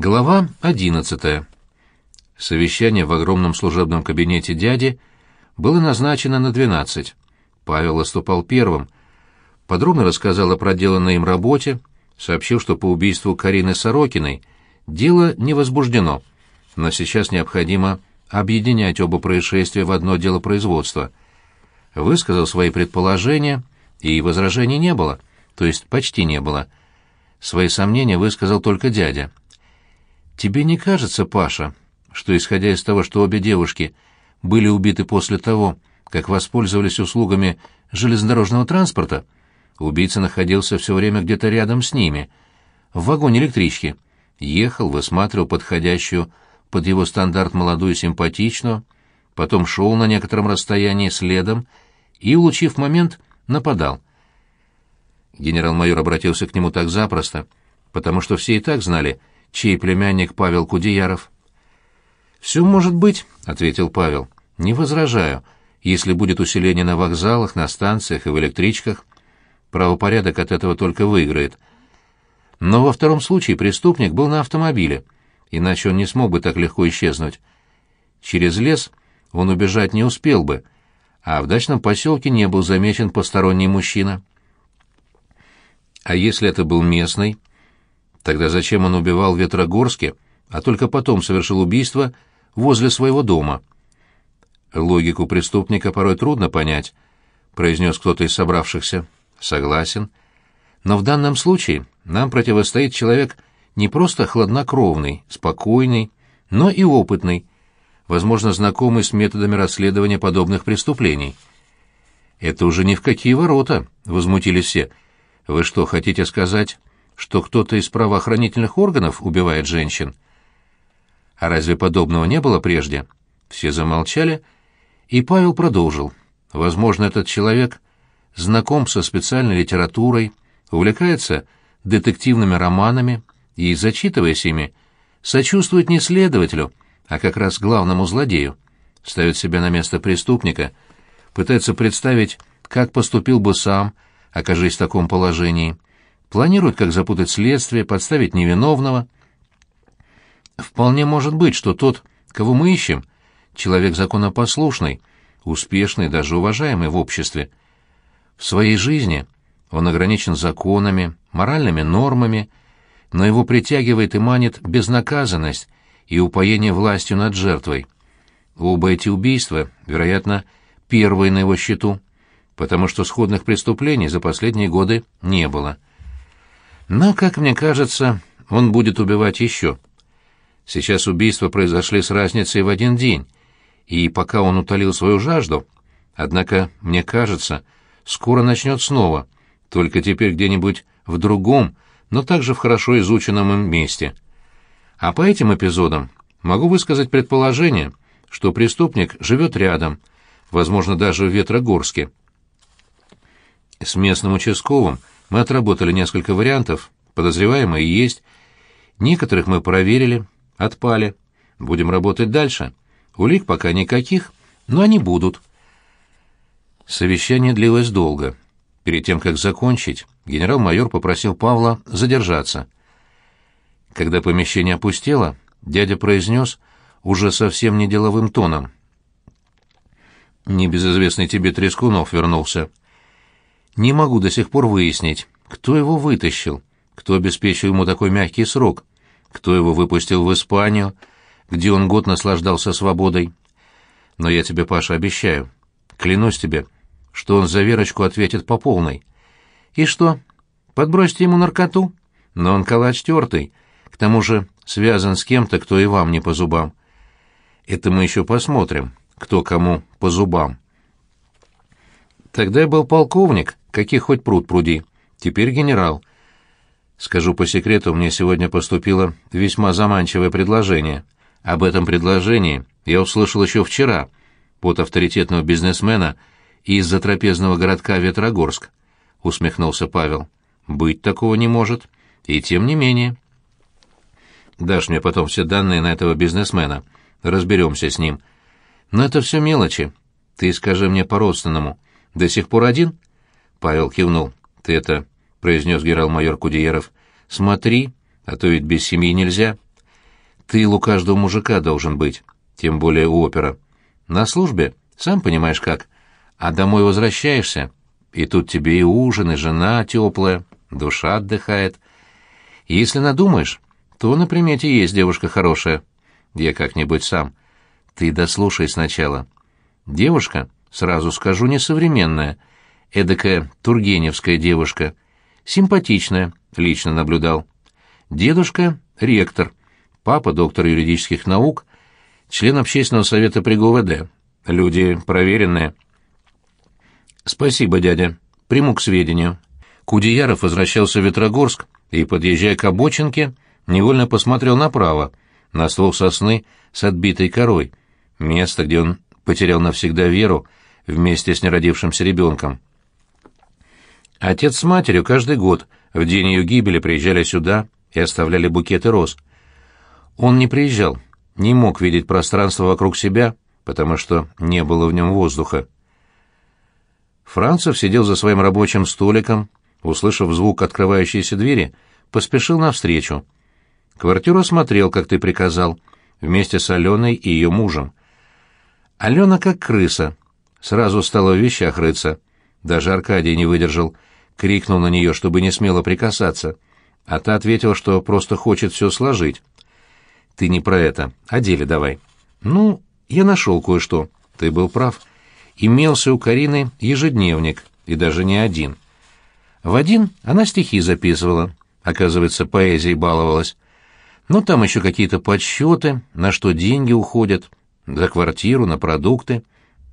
Глава 11. Совещание в огромном служебном кабинете дяди было назначено на 12. Павел выступал первым. Подробно рассказал о проделанной им работе, сообщил, что по убийству Карины Сорокиной дело не возбуждено, но сейчас необходимо объединять оба происшествия в одно дело производства. Высказал свои предположения, и возражений не было, то есть почти не было. Свои сомнения высказал только дядя — Тебе не кажется, Паша, что, исходя из того, что обе девушки были убиты после того, как воспользовались услугами железнодорожного транспорта, убийца находился все время где-то рядом с ними, в вагоне электрички, ехал, высматривал подходящую под его стандарт молодую симпатичную, потом шел на некотором расстоянии следом и, улучив момент, нападал. Генерал-майор обратился к нему так запросто, потому что все и так знали — чей племянник Павел Кудеяров. «Все может быть», — ответил Павел. «Не возражаю, если будет усиление на вокзалах, на станциях и в электричках. Правопорядок от этого только выиграет. Но во втором случае преступник был на автомобиле, иначе он не смог бы так легко исчезнуть. Через лес он убежать не успел бы, а в дачном поселке не был замечен посторонний мужчина». «А если это был местный?» Тогда зачем он убивал в Ветрогорске, а только потом совершил убийство возле своего дома? Логику преступника порой трудно понять, произнес кто-то из собравшихся. Согласен. Но в данном случае нам противостоит человек не просто хладнокровный, спокойный, но и опытный, возможно, знакомый с методами расследования подобных преступлений. «Это уже ни в какие ворота», — возмутились все. «Вы что, хотите сказать, что кто-то из правоохранительных органов убивает женщин. А разве подобного не было прежде? Все замолчали, и Павел продолжил. Возможно, этот человек знаком со специальной литературой, увлекается детективными романами и, зачитываясь ими, сочувствует не следователю, а как раз главному злодею, ставит себя на место преступника, пытается представить, как поступил бы сам, окажись в таком положении – Планирует, как запутать следствие, подставить невиновного. Вполне может быть, что тот, кого мы ищем, человек законопослушный, успешный, даже уважаемый в обществе. В своей жизни он ограничен законами, моральными нормами, но его притягивает и манит безнаказанность и упоение властью над жертвой. Оба эти убийства, вероятно, первые на его счету, потому что сходных преступлений за последние годы не было. Но, как мне кажется, он будет убивать еще. Сейчас убийства произошли с разницей в один день, и пока он утолил свою жажду, однако, мне кажется, скоро начнет снова, только теперь где-нибудь в другом, но также в хорошо изученном им месте. А по этим эпизодам могу высказать предположение, что преступник живет рядом, возможно, даже в Ветрогорске. С местным участковым – мы отработали несколько вариантов, подозреваемые есть. Некоторых мы проверили, отпали. Будем работать дальше. Улик пока никаких, но они будут. Совещание длилось долго. Перед тем, как закончить, генерал-майор попросил Павла задержаться. Когда помещение опустело, дядя произнес уже совсем не деловым тоном. «Небезызвестный тебе Трескунов вернулся». Не могу до сих пор выяснить, кто его вытащил, кто обеспечил ему такой мягкий срок, кто его выпустил в Испанию, где он год наслаждался свободой. Но я тебе, Паша, обещаю, клянусь тебе, что он за Верочку ответит по полной. И что, подбросьте ему наркоту? Но он калач тертый, к тому же связан с кем-то, кто и вам не по зубам. Это мы еще посмотрим, кто кому по зубам. Тогда я был полковник, каких хоть пруд пруди. Теперь генерал. Скажу по секрету, мне сегодня поступило весьма заманчивое предложение. Об этом предложении я услышал еще вчера от авторитетного бизнесмена из-за трапезного городка Ветрогорск, — усмехнулся Павел. Быть такого не может. И тем не менее. Дашь мне потом все данные на этого бизнесмена. Разберемся с ним. Но это все мелочи. Ты скажи мне по-родственному. До сих пор один? Павел кивнул. «Ты это...» — произнес генерал-майор Кудееров. «Смотри, а то ведь без семьи нельзя. Тыл у каждого мужика должен быть, тем более у опера. На службе, сам понимаешь как, а домой возвращаешься, и тут тебе и ужин, и жена теплая, душа отдыхает. Если надумаешь, то на примете есть девушка хорошая. Я как-нибудь сам. Ты дослушай сначала. Девушка, сразу скажу, несовременная — эдакая тургеневская девушка. Симпатичная, лично наблюдал. Дедушка — ректор, папа — доктор юридических наук, член общественного совета при ГУВД. Люди проверенные. «Спасибо, дядя. Приму к сведению». Кудеяров возвращался в Ветрогорск и, подъезжая к обочинке, невольно посмотрел направо, на ствол сосны с отбитой корой, место, где он потерял навсегда веру вместе с неродившимся ребенком. Отец с матерью каждый год в день ее гибели приезжали сюда и оставляли букеты роз. Он не приезжал, не мог видеть пространство вокруг себя, потому что не было в нем воздуха. Францев сидел за своим рабочим столиком, услышав звук открывающейся двери, поспешил навстречу. Квартиру осмотрел, как ты приказал, вместе с Аленой и ее мужем. Алена как крыса, сразу стала в вещах рыться — даже Аркадий не выдержал, крикнул на нее, чтобы не смело прикасаться. А та ответила, что просто хочет все сложить. «Ты не про это. О деле давай». «Ну, я нашел кое-что. Ты был прав. Имелся у Карины ежедневник, и даже не один. В один она стихи записывала. Оказывается, поэзией баловалась. Ну, там еще какие-то подсчеты, на что деньги уходят, за квартиру, на продукты.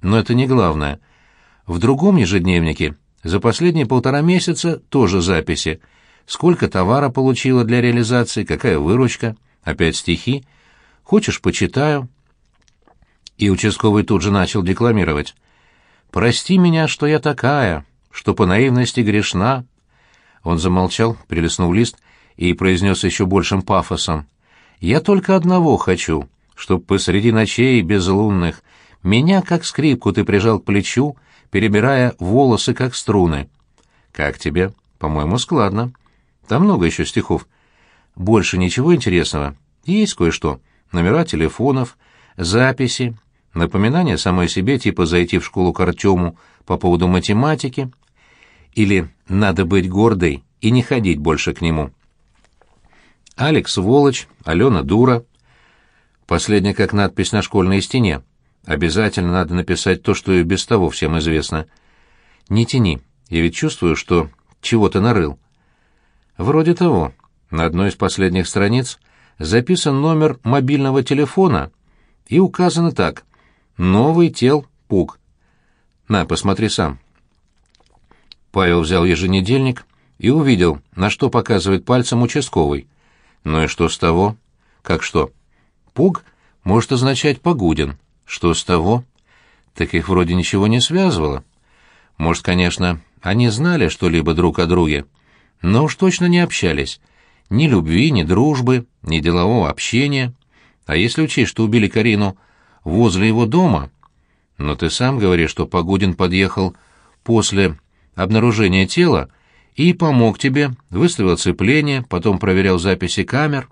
Но это не главное — в другом ежедневнике за последние полтора месяца тоже записи. Сколько товара получила для реализации, какая выручка, опять стихи. Хочешь, почитаю. И участковый тут же начал декламировать. «Прости меня, что я такая, что по наивности грешна». Он замолчал, прилеснул лист и произнес еще большим пафосом. «Я только одного хочу, чтоб посреди ночей безлунных меня, как скрипку, ты прижал к плечу, перебирая волосы, как струны. «Как тебе?» «По-моему, складно. Там много еще стихов. Больше ничего интересного. Есть кое-что. Номера телефонов, записи, напоминания самой себе, типа зайти в школу к Артему по поводу математики. Или «надо быть гордой и не ходить больше к нему». Алекс — Волочь, Алена — дура. Последняя как надпись на школьной стене. Обязательно надо написать то, что и без того всем известно. Не тяни, я ведь чувствую, что чего-то нарыл. Вроде того. На одной из последних страниц записан номер мобильного телефона и указано так. «Новый тел Пук». На, посмотри сам. Павел взял еженедельник и увидел, на что показывает пальцем участковый. Ну и что с того? Как что? Пуг может означать «погуден». Что с того? Так их вроде ничего не связывало. Может, конечно, они знали что-либо друг о друге, но уж точно не общались. Ни любви, ни дружбы, ни делового общения. А если учесть, что убили Карину возле его дома... Но ты сам говоришь, что Погодин подъехал после обнаружения тела и помог тебе, выставил цепление, потом проверял записи камер.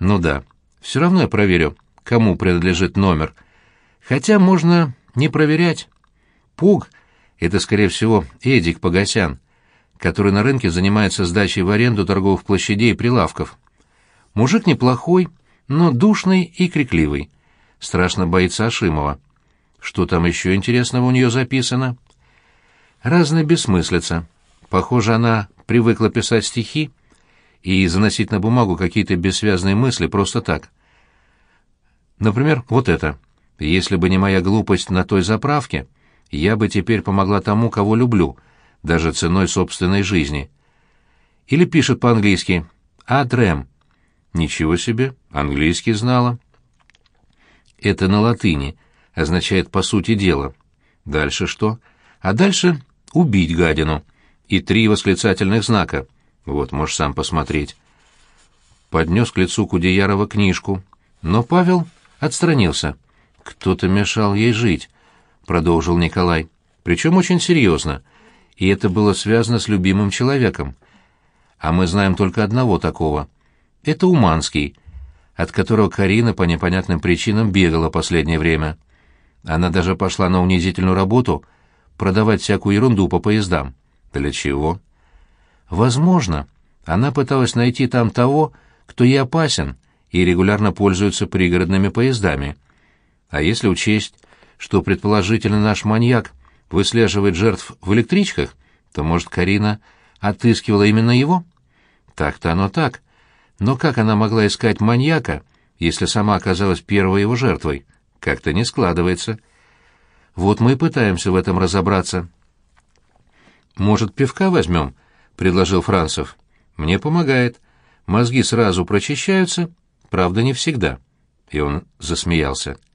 Ну да, все равно я проверю, кому принадлежит номер — Хотя можно не проверять. Пуг — это, скорее всего, Эдик Погосян, который на рынке занимается сдачей в аренду торговых площадей и прилавков. Мужик неплохой, но душный и крикливый. Страшно боится Ашимова. Что там еще интересного у нее записано? Разная бессмыслица. Похоже, она привыкла писать стихи и заносить на бумагу какие-то бессвязные мысли просто так. Например, вот это. Если бы не моя глупость на той заправке, я бы теперь помогла тому, кого люблю, даже ценой собственной жизни. Или пишет по-английски «Адрем». Ничего себе, английский знала. Это на латыни, означает «по сути дела». Дальше что? А дальше «убить гадину» и три восклицательных знака. Вот, можешь сам посмотреть. Поднес к лицу Кудеярова книжку, но Павел отстранился. Кто-то мешал ей жить, продолжил Николай. Причем очень серьезно. И это было связано с любимым человеком. А мы знаем только одного такого. Это Уманский, от которого Карина по непонятным причинам бегала последнее время. Она даже пошла на унизительную работу продавать всякую ерунду по поездам. Для чего? Возможно, она пыталась найти там того, кто ей опасен и регулярно пользуется пригородными поездами. А если учесть, что предположительно наш маньяк выслеживает жертв в электричках, то, может, Карина отыскивала именно его? Так-то оно так. Но как она могла искать маньяка, если сама оказалась первой его жертвой? Как-то не складывается. Вот мы и пытаемся в этом разобраться. «Может, пивка возьмем?» — предложил Францев. «Мне помогает. Мозги сразу прочищаются, правда, не всегда». И он засмеялся.